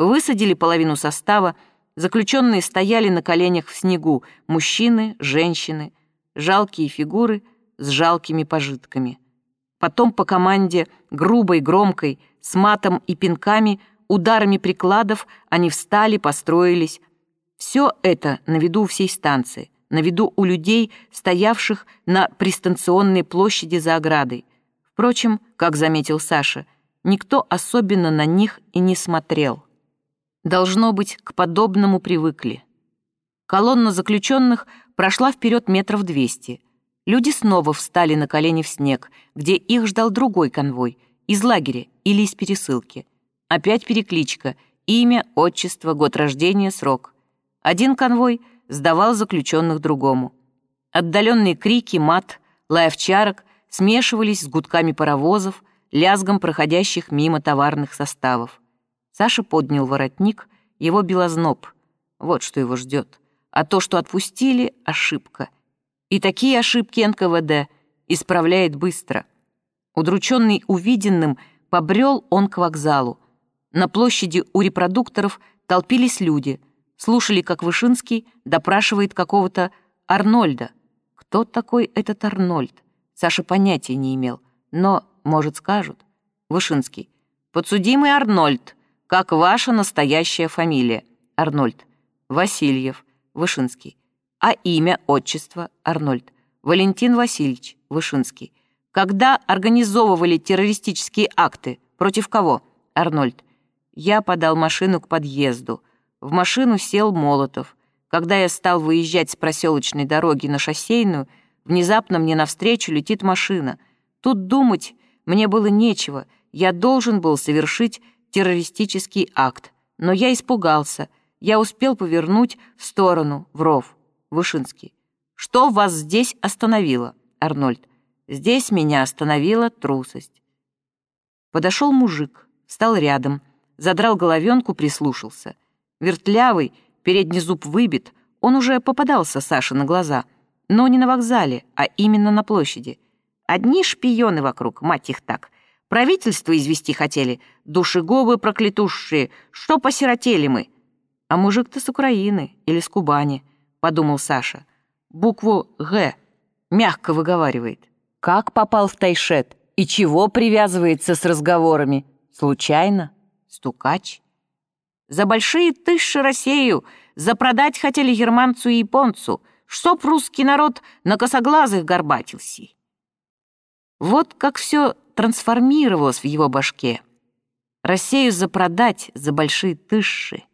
Высадили половину состава, заключенные стояли на коленях в снегу, мужчины, женщины, жалкие фигуры с жалкими пожитками. Потом по команде, грубой, громкой, с матом и пинками, ударами прикладов, они встали, построились. Все это на виду всей станции, на виду у людей, стоявших на пристанционной площади за оградой. Впрочем, как заметил Саша, никто особенно на них и не смотрел. Должно быть, к подобному привыкли. Колонна заключенных прошла вперед метров двести. Люди снова встали на колени в снег, где их ждал другой конвой, из лагеря или из пересылки. Опять перекличка, имя, отчество, год рождения, срок. Один конвой сдавал заключенных другому. Отдаленные крики, мат, лай овчарок смешивались с гудками паровозов, лязгом проходящих мимо товарных составов. Саша поднял воротник, его белозноб. Вот что его ждет. А то, что отпустили — ошибка. И такие ошибки НКВД исправляет быстро. Удрученный увиденным, побрел он к вокзалу. На площади у репродукторов толпились люди, слушали, как Вышинский допрашивает какого-то Арнольда. Кто такой этот Арнольд? Саша понятия не имел, но, может, скажут. Вышинский. «Подсудимый Арнольд. Как ваша настоящая фамилия?» Арнольд. «Васильев». Вышинский. «А имя, отчество?» Арнольд. «Валентин Васильевич». Вышинский. «Когда организовывали террористические акты? Против кого?» Арнольд. «Я подал машину к подъезду. В машину сел Молотов. Когда я стал выезжать с проселочной дороги на шоссейную, Внезапно мне навстречу летит машина. Тут думать мне было нечего. Я должен был совершить террористический акт. Но я испугался. Я успел повернуть в сторону, в ров. Вышинский. «Что вас здесь остановило?» Арнольд. «Здесь меня остановила трусость». Подошел мужик, стал рядом, задрал головенку, прислушался. Вертлявый, передний зуб выбит, он уже попадался Саше на глаза — но не на вокзале, а именно на площади. Одни шпионы вокруг, мать их так. Правительство извести хотели, душегубы проклятушие, что посиротели мы. А мужик-то с Украины или с Кубани, подумал Саша. Букву «Г» мягко выговаривает. Как попал в Тайшет и чего привязывается с разговорами? Случайно? Стукач? За большие тысячи Россию запродать хотели германцу и японцу — чтоб русский народ на косоглазых горбатился. Вот как все трансформировалось в его башке. Россию запродать за большие тысши.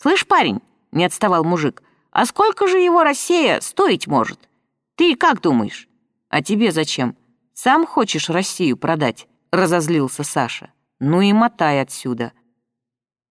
«Слышь, парень», — не отставал мужик, «а сколько же его Россия стоить может? Ты как думаешь? А тебе зачем? Сам хочешь Россию продать?» — разозлился Саша. «Ну и мотай отсюда»,